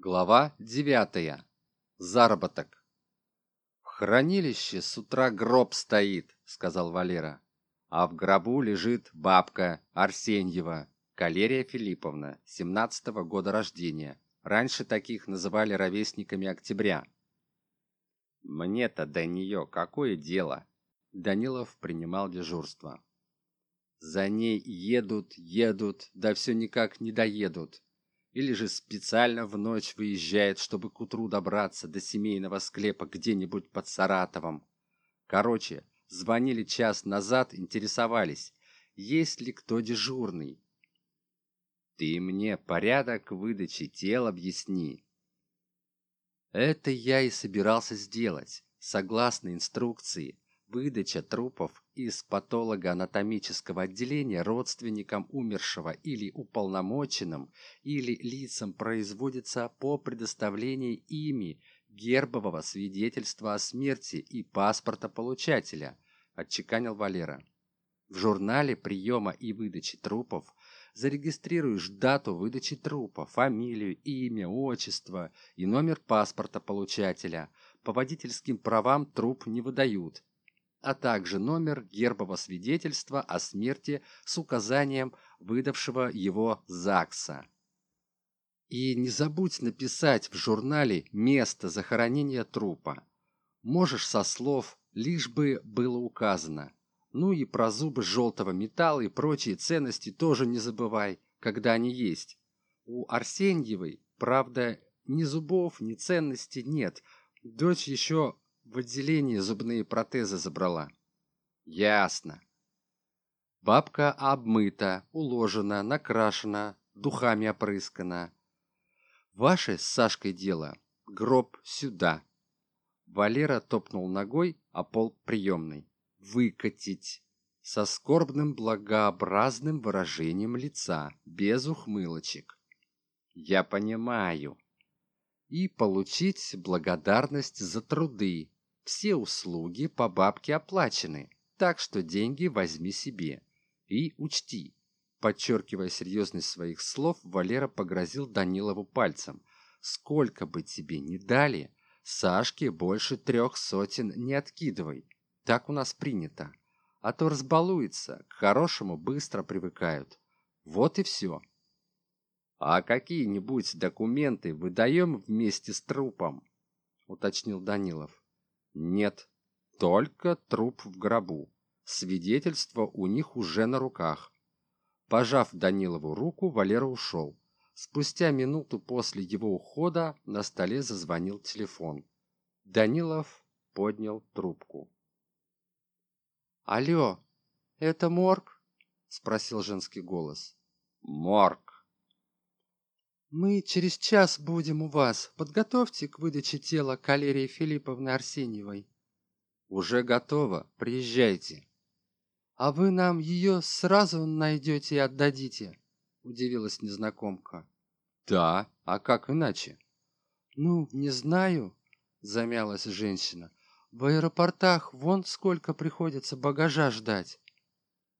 Глава девятая. Заработок. «В хранилище с утра гроб стоит», — сказал Валера. «А в гробу лежит бабка Арсеньева, Калерия Филипповна, семнадцатого года рождения. Раньше таких называли ровесниками октября». «Мне-то до нее какое дело?» Данилов принимал дежурство. «За ней едут, едут, да все никак не доедут или же специально в ночь выезжает, чтобы к утру добраться до семейного склепа где-нибудь под Саратовом. Короче, звонили час назад, интересовались, есть ли кто дежурный. Ты мне порядок выдачи тел объясни. Это я и собирался сделать, согласно инструкции. Выдача трупов из патологоанатомического отделения родственникам умершего или уполномоченным или лицам производится по предоставлении ими гербового свидетельства о смерти и паспорта получателя, отчеканил Валера. В журнале приема и выдачи трупов зарегистрируешь дату выдачи трупа, фамилию, имя, отчество и номер паспорта получателя. По водительским правам труп не выдают а также номер гербового свидетельства о смерти с указанием выдавшего его ЗАГСа. И не забудь написать в журнале место захоронения трупа. Можешь со слов, лишь бы было указано. Ну и про зубы желтого металла и прочие ценности тоже не забывай, когда они есть. У Арсеньевой, правда, ни зубов, ни ценностей нет. Дочь еще в отделении зубные протезы забрала. Ясно. Бабка обмыта, уложена, накрашена, духами опрыскана. Ваше с Сашкой дело. Гроб сюда. Валера топнул ногой, а пол приемный. Выкатить. Со скорбным благообразным выражением лица, без ухмылочек. Я понимаю. И получить благодарность за труды, все услуги по бабке оплачены, так что деньги возьми себе. И учти. Подчеркивая серьезность своих слов, Валера погрозил Данилову пальцем. Сколько бы тебе ни дали, Сашке больше трех сотен не откидывай. Так у нас принято. А то разбалуется, к хорошему быстро привыкают. Вот и все. А какие-нибудь документы выдаем вместе с трупом? Уточнил Данилов. Нет, только труп в гробу. Свидетельство у них уже на руках. Пожав Данилову руку, Валера ушел. Спустя минуту после его ухода на столе зазвонил телефон. Данилов поднял трубку. «Алло, это морг?» — спросил женский голос. «Морг», мы через час будем у вас. Подготовьте к выдаче тела Калерии Филипповны Арсеньевой. Уже готово. Приезжайте. А вы нам ее сразу найдете и отдадите? Удивилась незнакомка. Да, а как иначе? Ну, не знаю, замялась женщина. В аэропортах вон сколько приходится багажа ждать.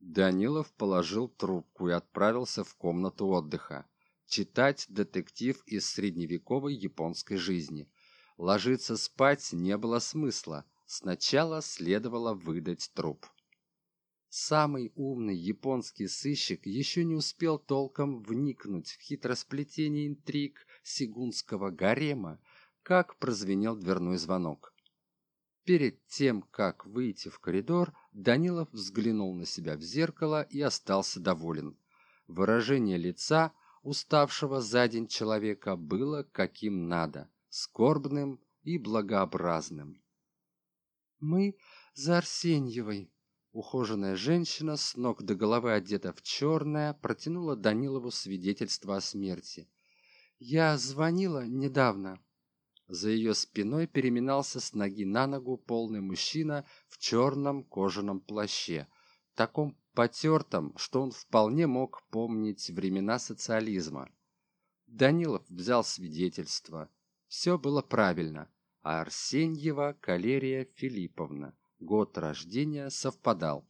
Данилов положил трубку и отправился в комнату отдыха читать детектив из средневековой японской жизни. Ложиться спать не было смысла. Сначала следовало выдать труп. Самый умный японский сыщик еще не успел толком вникнуть в хитросплетение интриг сигунского гарема, как прозвенел дверной звонок. Перед тем, как выйти в коридор, Данилов взглянул на себя в зеркало и остался доволен. Выражение лица – уставшего за день человека было каким надо, скорбным и благообразным. «Мы за Арсеньевой», Ухоженная женщина, с ног до головы одета в черное, протянула Данилову свидетельство о смерти. «Я звонила недавно». За ее спиной переминался с ноги на ногу полный мужчина в черном кожаном плаще, таком потертом, что он вполне мог помнить времена социализма. Данилов взял свидетельство. Все было правильно, а Арсеньева Калерия Филипповна. Год рождения совпадал.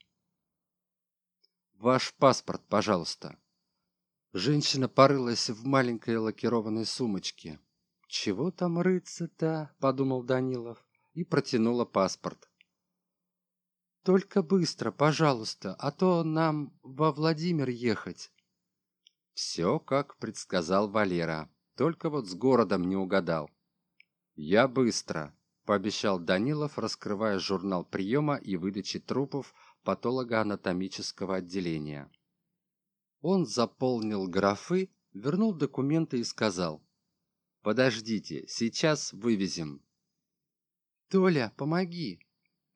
«Ваш паспорт, пожалуйста». Женщина порылась в маленькой лакированной сумочке. чего там рыться-то подумал данилов и протянула паспорт только быстро пожалуйста а то нам во владимир ехать. Все как предсказал валера. Только вот с городом не угадал. Я быстро пообещал данилов раскрывая журнал приема и выдачи трупов патологоанатомического отделения. Он заполнил графы вернул документы и сказал подождите сейчас вывезем толя помоги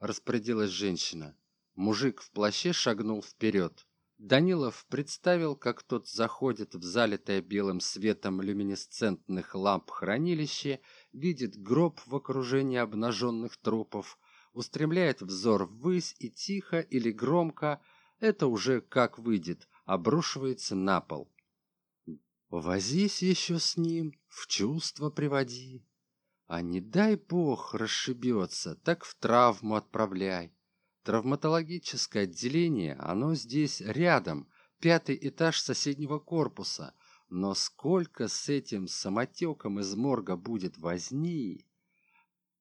распорядилась женщина. Мужик в плаще шагнул вперед. Данилов представил как тот заходит в залитое белым светом люминесцентных ламп хранилище видит гроб в окружении обнаженных трупов устремляет взор ввысь и тихо или громко это уже как выйдет обрушивается на пол. Возись еще с ним в чувство приводи а не дай бог расшибется так в травму отправляй. Травматологическое отделение оно здесь рядом пятый этаж соседнего корпуса. Но сколько с этим самотеком из морга будет возни?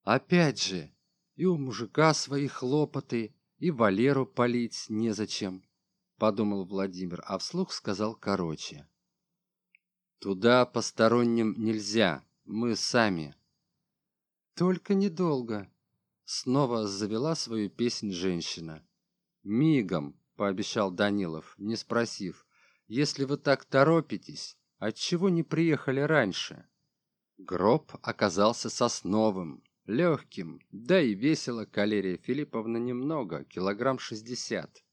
Опять же и у мужика свои хлопоты и валеру полить незачем подумал владимир а вслух сказал короче. Туда посторонним нельзя мы сами только недолго. Снова завела свою песнь женщина. Мигом пообещал данилов не спросив если вы так торопитесь отчего не приехали раньше? Гроб оказался сосновым легким да и весело калерия филипповна немного килограмм шестьдесят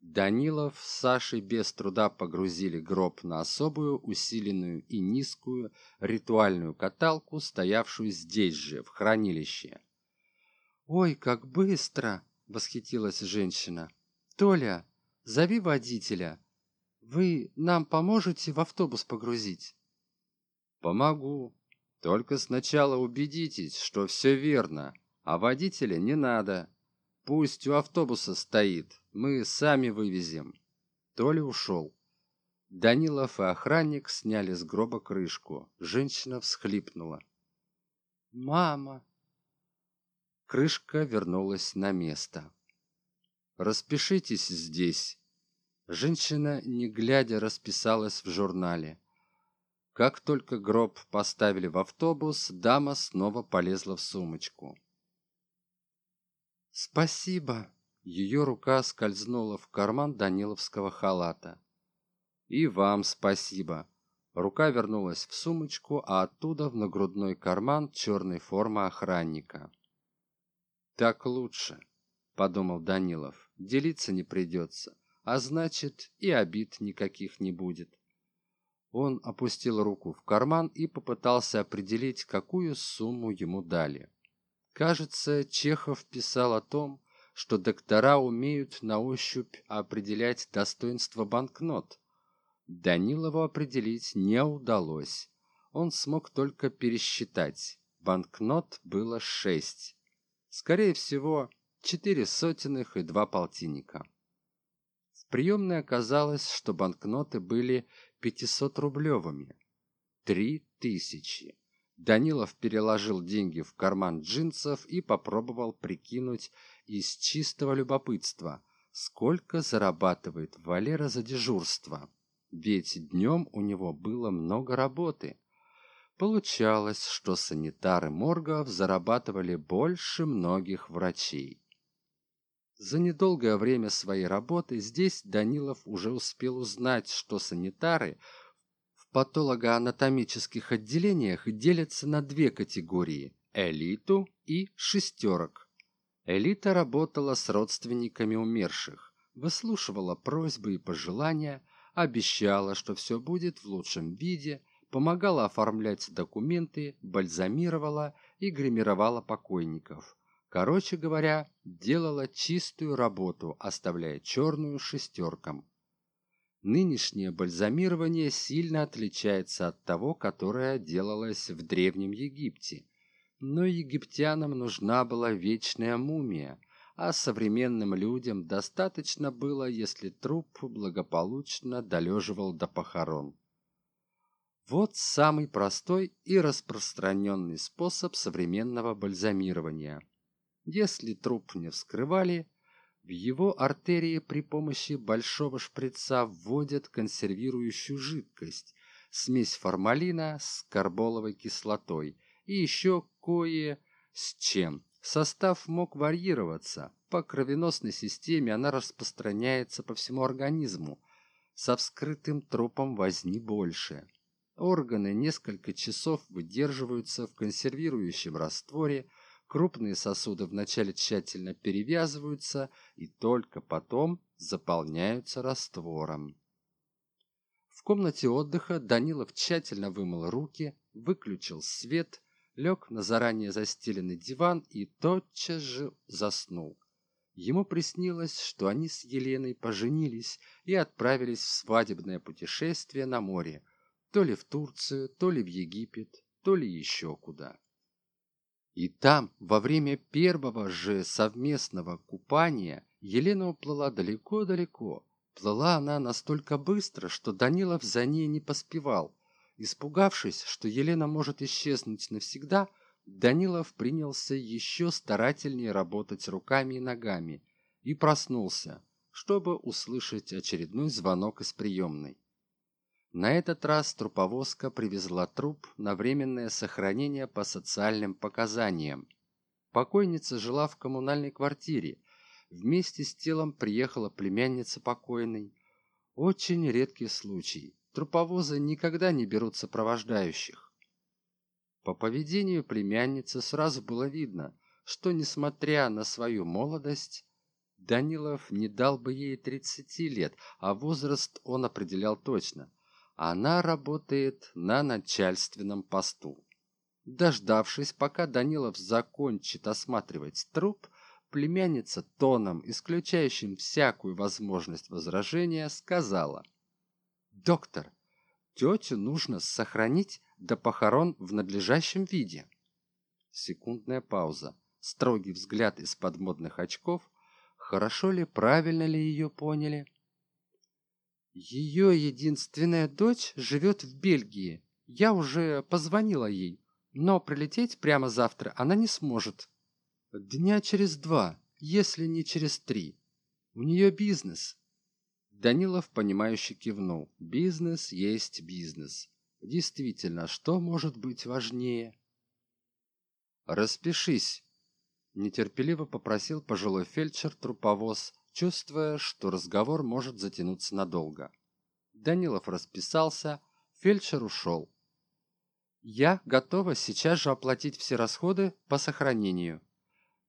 Данилов с Сашей без труда погрузили гроб на особую усиленную и низкую ритуальную каталку, стоявшую здесь же, в хранилище. «Ой, как быстро!» — восхитилась женщина. «Толя, зови водителя. Вы нам поможете в автобус погрузить?» «Помогу. Только сначала убедитесь, что все верно, а водителя не надо. Пусть у автобуса стоит, мы сами вывезем. Толя ушел. Данилов и охранник сняли с гроба крышку. Женщина всхлипнула. Мама! Крышка вернулась на место. Распишитесь здесь! Женщина не глядя расписалась в журнале. Как только гроб поставили в автобус дама снова полезла в сумочку. Спасибо ее рука скользнула в карман даниловского халата. И вам спасибо рука вернулась в сумочку а оттуда в нагрудной карман черной формы охранника. Так лучше подумал данилов. Делиться не придется а значит и обид никаких не будет он опустил руку в карман и попытался определить какую сумму ему дали. Кажется чехов писал о том что доктора умеют на ощупь определять достоинство банкнот. Данилову определить не удалось. Он смог только пересчитать. Банкнот было шесть. Скорее всего, четыре сотенных и два полтинника. В приемной оказалось, что банкноты были 500-рублевыми. Три тысячи. Данилов переложил деньги в карман джинсов и попробовал прикинуть из чистого любопытства, сколько зарабатывает Валера за дежурство. Ведь днем у него было много работы. Получалось, что санитары моргов зарабатывали больше многих врачей. За недолгое время своей работы здесь Данилов уже успел узнать, что санитары – патологоанатомических отделениях делятся на две категории – элиту и шестерок. Элита работала с родственниками умерших, выслушивала просьбы и пожелания, обещала, что все будет в лучшем виде, помогала оформлять документы, бальзамировала и гримировала покойников. Короче говоря, делала чистую работу, оставляя черную шестеркам. Нынешнее бальзамирование сильно отличается от того, которое делалось в Древнем Египте. Но египтянам нужна была вечная мумия, а современным людям достаточно было, если труп благополучно долеживал до похорон. Вот самый простой и распространенный способ современного бальзамирования. Если труп не вскрывали, в его артерии при помощи большого шприца вводят консервирующую жидкость, смесь формалина с карболовой кислотой и еще кое с чем. Состав мог варьироваться. По кровеносной системе она распространяется по всему организму. Со вскрытым трупом возни больше. Органы несколько часов выдерживаются в консервирующем растворе, крупные сосуды вначале тщательно перевязываются и только потом заполняются раствором. В комнате отдыха Данилов тщательно вымыл руки, выключил свет, лег на заранее застеленный диван и тотчас же заснул. Ему приснилось, что они с Еленой поженились и отправились в свадебное путешествие на море, то ли в Турцию, то ли в Египет, то ли еще куда. И там, во время первого же совместного купания, Елена уплыла далеко-далеко. Плыла она настолько быстро, что Данилов за ней не поспевал. Испугавшись, что Елена может исчезнуть навсегда, Данилов принялся еще старательнее работать руками и ногами и проснулся, чтобы услышать очередной звонок из приемной. На этот раз труповозка привезла труп на временное сохранение по социальным показаниям. Покойница жила в коммунальной квартире. Вместе с телом приехала племянница покойной. Очень редкий случай. Труповозы никогда не берут сопровождающих. По поведению племянницы сразу было видно, что, несмотря на свою молодость, Данилов не дал бы ей 30 лет, а возраст он определял точно – она работает на начальственном посту. Дождавшись, пока Данилов закончит осматривать труп, племянница тоном, исключающим всякую возможность возражения, сказала. «Доктор, тетю нужно сохранить до похорон в надлежащем виде». Секундная пауза, строгий взгляд из-под модных очков. Хорошо ли, правильно ли ее поняли? Ее единственная дочь живет в Бельгии. Я уже позвонила ей, но прилететь прямо завтра она не сможет. Дня через два, если не через три. У нее бизнес. Данилов, понимающе кивнул. Бизнес есть бизнес. Действительно, что может быть важнее? Распишись. Нетерпеливо попросил пожилой фельдшер-труповоз, чувствуя, что разговор может затянуться надолго. Данилов расписался, фельдшер ушел. «Я готова сейчас же оплатить все расходы по сохранению».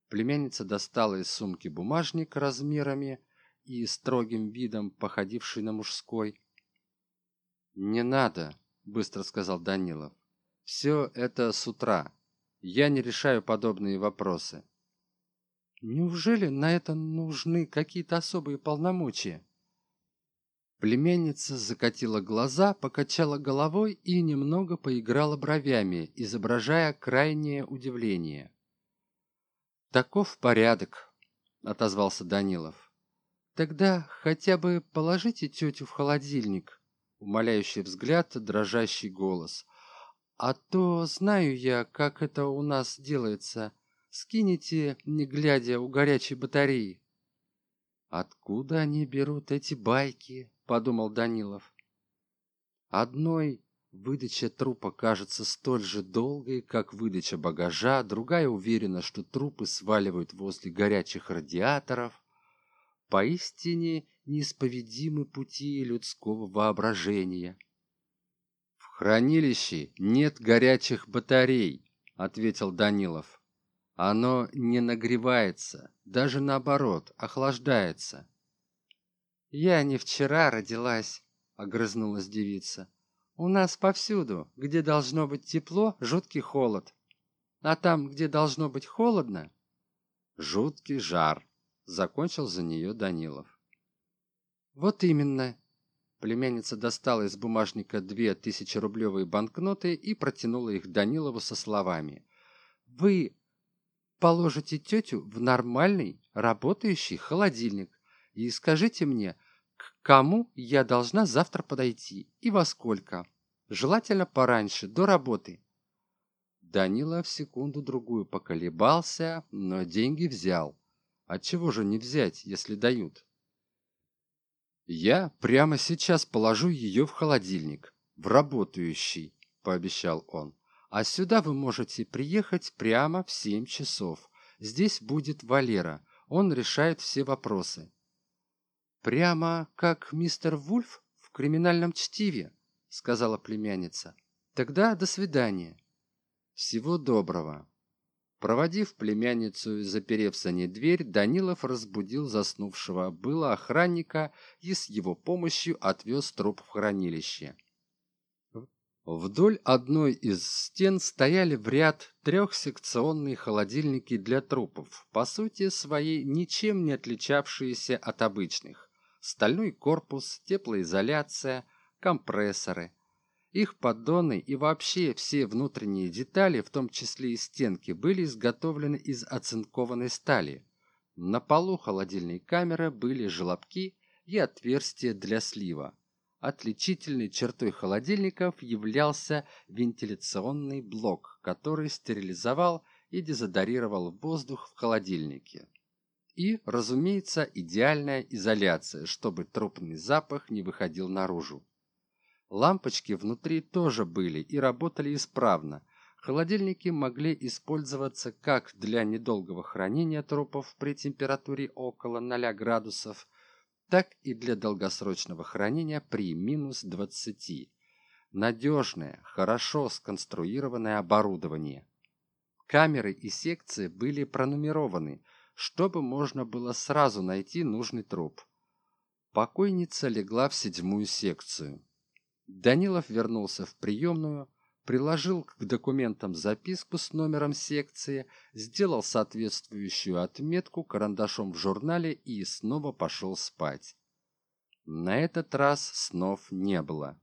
Племянница достала из сумки бумажник размерами и строгим видом, походивший на мужской. «Не надо», — быстро сказал Данилов. «Все это с утра. Я не решаю подобные вопросы. Неужели на это нужны какие-то особые полномочия? Племянница закатила глаза, покачала головой и немного поиграла бровями, изображая крайнее удивление. «Таков порядок», — отозвался Данилов. «Тогда хотя бы положите тетю в холодильник», — умоляющий взгляд, дрожащий голос. «А то знаю я, как это у нас делается скинете, не глядя, у горячей батареи. Откуда они берут эти байки? Подумал Данилов. Одной выдача трупа кажется столь же долгой, как выдача багажа, другая уверена, что трупы сваливают возле горячих радиаторов. Поистине неисповедимы пути людского воображения. В хранилище нет горячих батарей, ответил Данилов. Оно не нагревается, даже наоборот, охлаждается. «Я не вчера родилась», — огрызнулась девица. «У нас повсюду, где должно быть тепло, жуткий холод. А там, где должно быть холодно...» «Жуткий жар», — закончил за нее Данилов. «Вот именно». Племянница достала из бумажника две тысячерублевые банкноты и протянула их Данилову со словами. «Вы положите тетю в нормальный работающий холодильник и скажите мне, к кому я должна завтра подойти и во сколько. желательно пораньше до работы данила в секунду другую поколебался но деньги взял. Отчего же не взять если дают? Я прямо сейчас положу ее в холодильник в работающий пообещал он а сюда вы можете приехать прямо в семь часов. Здесь будет валера. Он решает все вопросы. Прямо как мистер вульф в криминальном чтиве сказала племянница. Тогда до свидания всего доброго проводив племянницу и заперев за ней дверь данилов разбудил заснувшего было охранника и с его помощью отвез труп в хранилище вдоль одной из стен стояли в ряд трехсекционные холодильники для трупов по сути своей ничем не отличавшиеся от обычных стальной корпус теплоизоляция компрессоры их поддоны и вообще все внутренние детали, в том числе и стенки, были изготовлены из оцинкованной стали. На полу холодильной камеры были желобки и отверстия для слива. Отличительной чертой холодильников являлся вентиляционный блок, который стерилизовал и дезодорировал воздух в холодильнике. И, разумеется, идеальная изоляция, чтобы трупный запах не выходил наружу. Лампочки внутри тоже были и работали исправно. Холодильники могли использоваться как для недолгого хранения трупов при температуре около 0 градусов, так и для долгосрочного хранения при минус 20. Надежное, хорошо сконструированное оборудование. Камеры и секции были пронумерованы, чтобы можно было сразу найти нужный труп. Покойница легла в седьмую секцию. Данилов вернулся в приемную, приложил к документам записку с номером секции, сделал соответствующую отметку карандашом в журнале и снова пошел спать. На этот раз снов не было.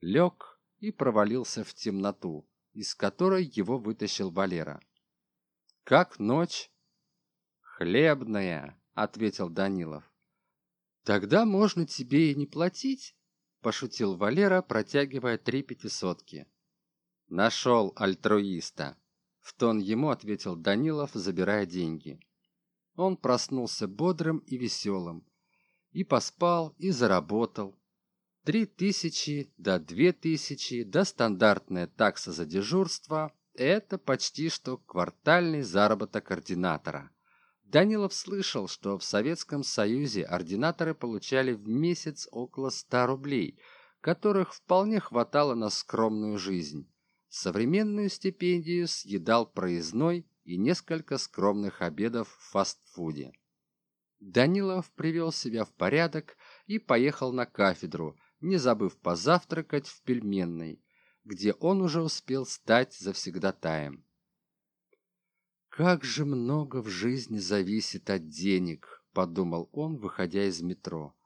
Лег и провалился в темноту, из которой его вытащил Валера. «Как ночь?» «Хлебная», — ответил Данилов. «Тогда можно тебе и не платить, пошутил валера протягивая три пятисотки нашел альтруиста в тон ему ответил данилов забирая деньги. Он проснулся бодрым и веселым и поспал и заработал. Три тысячи до две тысячи до стандартная такса за дежурство это почти что квартальный заработок ординатора. Данилов слышал, что в Советском Союзе ординаторы получали в месяц около 100 рублей, которых вполне хватало на скромную жизнь. Современную стипендию съедал проездной и несколько скромных обедов в фастфуде. Данилов привел себя в порядок и поехал на кафедру, не забыв позавтракать в пельменной, где он уже успел стать завсегдатаем. «Как же много в жизни зависит от денег», — подумал он, выходя из метро.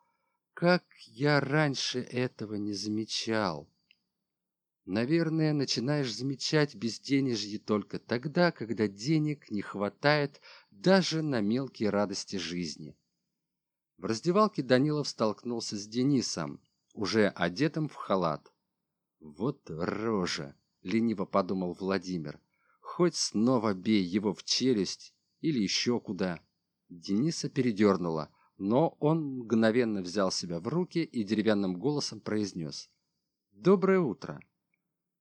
«Как я раньше этого не замечал». Наверное, начинаешь замечать безденежье только тогда, когда денег не хватает даже на мелкие радости жизни. В раздевалке Данилов столкнулся с Денисом, уже одетым в халат. «Вот рожа!» — лениво подумал Владимир хоть снова бей его в челюсть или еще куда дениса передернула но он мгновенно взял себя в руки и деревянным голосом произнес доброе утро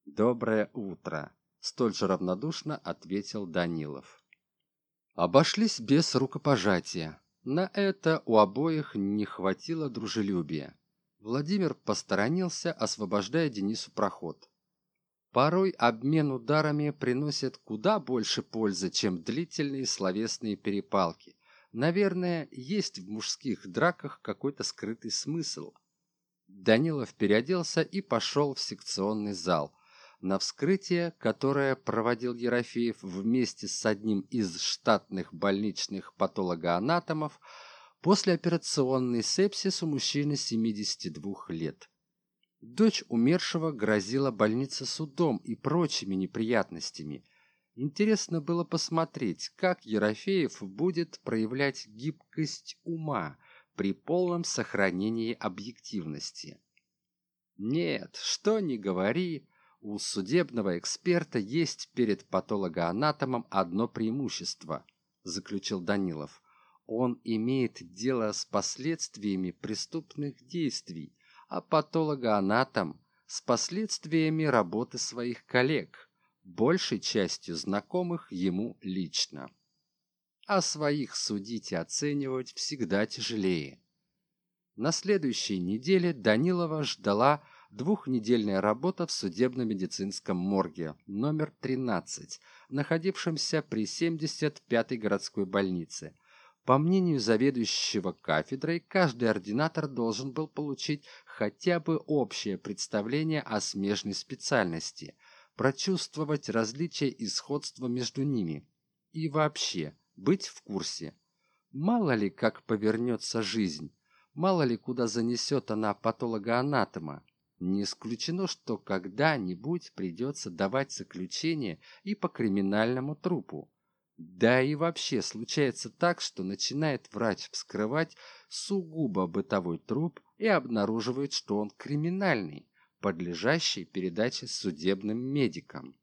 доброе утро столь же равнодушно ответил данилов обошлись без рукопожатия на это у обоих не хватило дружелюбия владимир посторонился освобождая денису проход Порой обмен ударами приносит куда больше пользы, чем длительные словесные перепалки. Наверное, есть в мужских драках какой-то скрытый смысл. Данилов переоделся и пошел в секционный зал. На вскрытие, которое проводил Ерофеев вместе с одним из штатных больничных патологоанатомов, послеоперационный сепсис у мужчины 72 лет. Дочь умершего грозила больнице судом и прочими неприятностями. Интересно было посмотреть, как Ерофеев будет проявлять гибкость ума при полном сохранении объективности. Нет, что ни говори, у судебного эксперта есть перед патологоанатомом одно преимущество, заключил Данилов. Он имеет дело с последствиями преступных действий, а патологоанатом с последствиями работы своих коллег, большей частью знакомых ему лично. А своих судить и оценивать всегда тяжелее. На следующей неделе Данилова ждала двухнедельная работа в судебно-медицинском морге номер 13, находившемся при 75-й городской больнице. По мнению заведующего кафедрой, каждый ординатор должен был получить хотя бы общее представление о смежной специальности, прочувствовать различия и сходства между ними и вообще быть в курсе. Мало ли как повернется жизнь, мало ли куда занесет она патологоанатома, не исключено, что когда-нибудь придется давать заключение и по криминальному трупу. Да и вообще случается так, что начинает врач вскрывать сугубо бытовой труп и обнаруживает, что он криминальный, подлежащий передаче судебным медикам.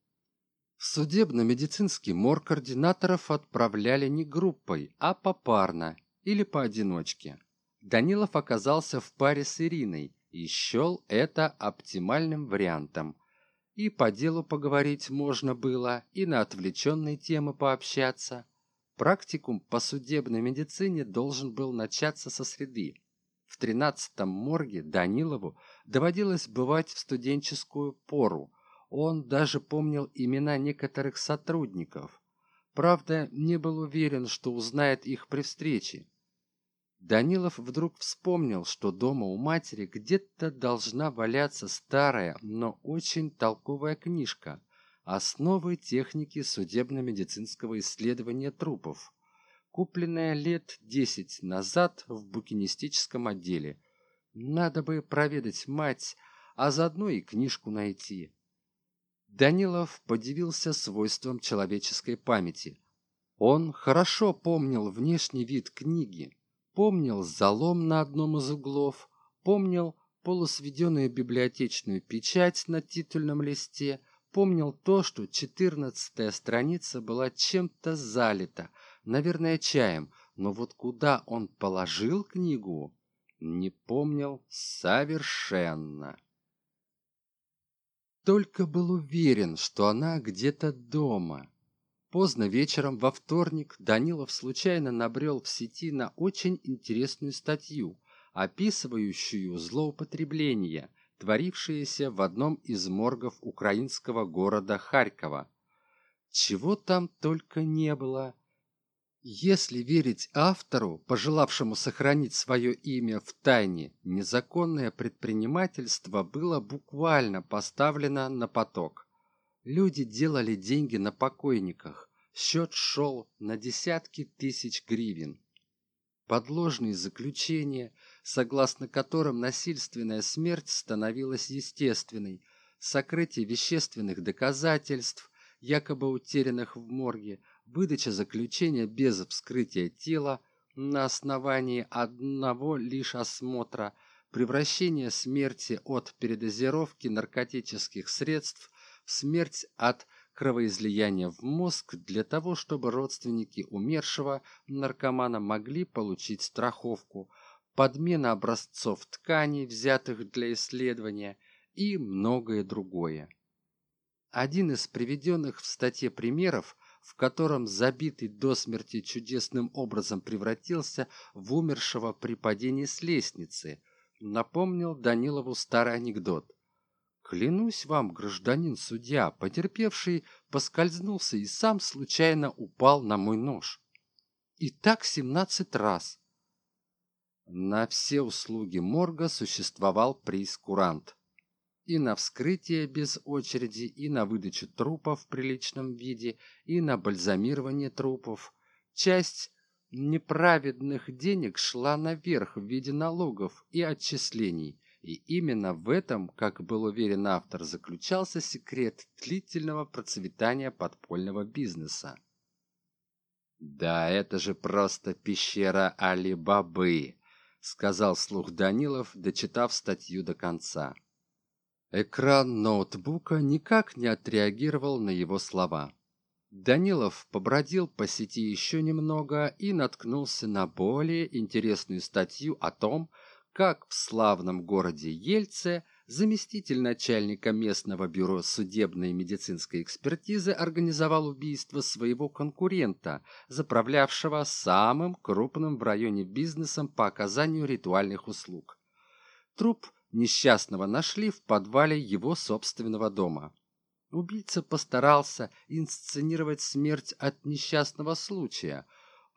В судебно-медицинский морг координаторов отправляли не группой, а попарно или поодиночке. Данилов оказался в паре с Ириной, и счел это оптимальным вариантом. И по делу поговорить можно было, и на отвлеченные темы пообщаться. Практикум по судебной медицине должен был начаться со среды. В тринадцатом морге Данилову доводилось бывать в студенческую пору. Он даже помнил имена некоторых сотрудников. Правда, не был уверен, что узнает их при встрече. Данилов вдруг вспомнил, что дома у матери где-то должна валяться старая, но очень толковая книжка «Основы техники судебно-медицинского исследования трупов», купленная лет десять назад в букинистическом отделе. Надо бы проведать мать, а заодно и книжку найти. Данилов подивился свойствам человеческой памяти. Он хорошо помнил внешний вид книги, помнил залом на одном из углов, помнил полусведенную библиотечную печать на титульном листе, помнил то, что четырнадцатая страница была чем-то залита, наверное, чаем, но вот куда он положил книгу, не помнил совершенно. Только был уверен, что она где-то дома, Поздно вечером во вторник Данилов случайно набрел в сети на очень интересную статью, описывающую злоупотребление, творившееся в одном из моргов украинского города Харькова. Чего там только не было. Если верить автору, пожелавшему сохранить свое имя в тайне, незаконное предпринимательство было буквально поставлено на поток. Люди делали деньги на покойниках. Счет шел на десятки тысяч гривен. Подложные заключения, согласно которым насильственная смерть становилась естественной, сокрытие вещественных доказательств, якобы утерянных в морге, выдача заключения без вскрытия тела на основании одного лишь осмотра, превращение смерти от передозировки наркотических средств смерть от кровоизлияния в мозг для того, чтобы родственники умершего наркомана могли получить страховку, подмена образцов тканей, взятых для исследования и многое другое. Один из приведенных в статье примеров, в котором забитый до смерти чудесным образом превратился в умершего при падении с лестницы, напомнил Данилову старый анекдот – Клянусь вам, гражданин судья, потерпевший поскользнулся и сам случайно упал на мой нож. И так семнадцать раз. На все услуги морга существовал прейскурант. И на вскрытие без очереди, и на выдачу трупов в приличном виде, и на бальзамирование трупов. Часть неправедных денег шла наверх в виде налогов и отчислений – и именно в этом, как был уверен автор, заключался секрет длительного процветания подпольного бизнеса. «Да это же просто пещера Али-Бабы», — сказал слух Данилов, дочитав статью до конца. экран ноутбука никак не отреагировал на его слова данилов побродил по сети еще немного и наткнулся на более интересную статью о том как в славном городе ельце заместитель начальника местного бюро судебной и медицинской экспертизы организовал убийство своего конкурента заправлявшего самым крупным в районе бизнесом по оказанию ритуальных услуг. Труп несчастного нашли в подвале его собственного дома. Убийца постарался инсценировать смерть от несчастного случая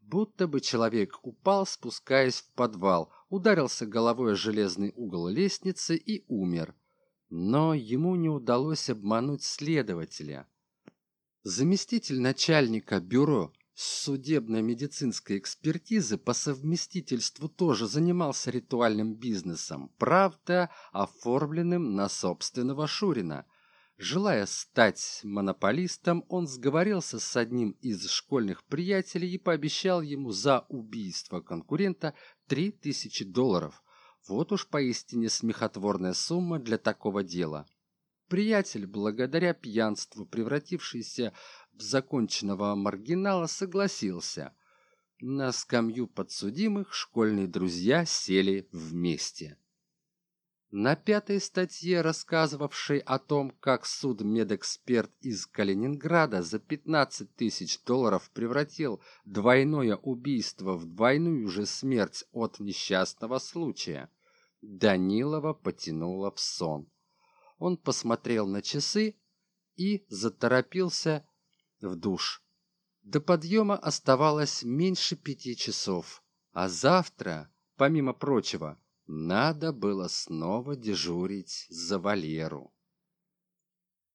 будто бы человек упал спускаясь в подвал ударился головой о железный угол лестницы и умер. Но ему не удалось обмануть следователя. Заместитель начальника бюро судебно-медицинской экспертизы по совместительству тоже занимался ритуальным бизнесом, правда, оформленным на собственного Шурина. Желая стать монополистом, он сговорился с одним из школьных приятелей и пообещал ему за убийство конкурента три тысячи долларов. Вот уж поистине смехотворная сумма для такого дела. Приятель, благодаря пьянству, превратившийся в законченного маргинала, согласился. На скамью подсудимых школьные друзья сели вместе. На пятой статье, рассказывавшей о том, как судмедэксперт из Калининграда за 15 тысяч долларов превратил двойное убийство в двойную же смерть от несчастного случая, Данилова потянуло в сон. Он посмотрел на часы и заторопился в душ. До подъема оставалось меньше пяти часов, а завтра, помимо прочего, надо было снова дежурить за валеру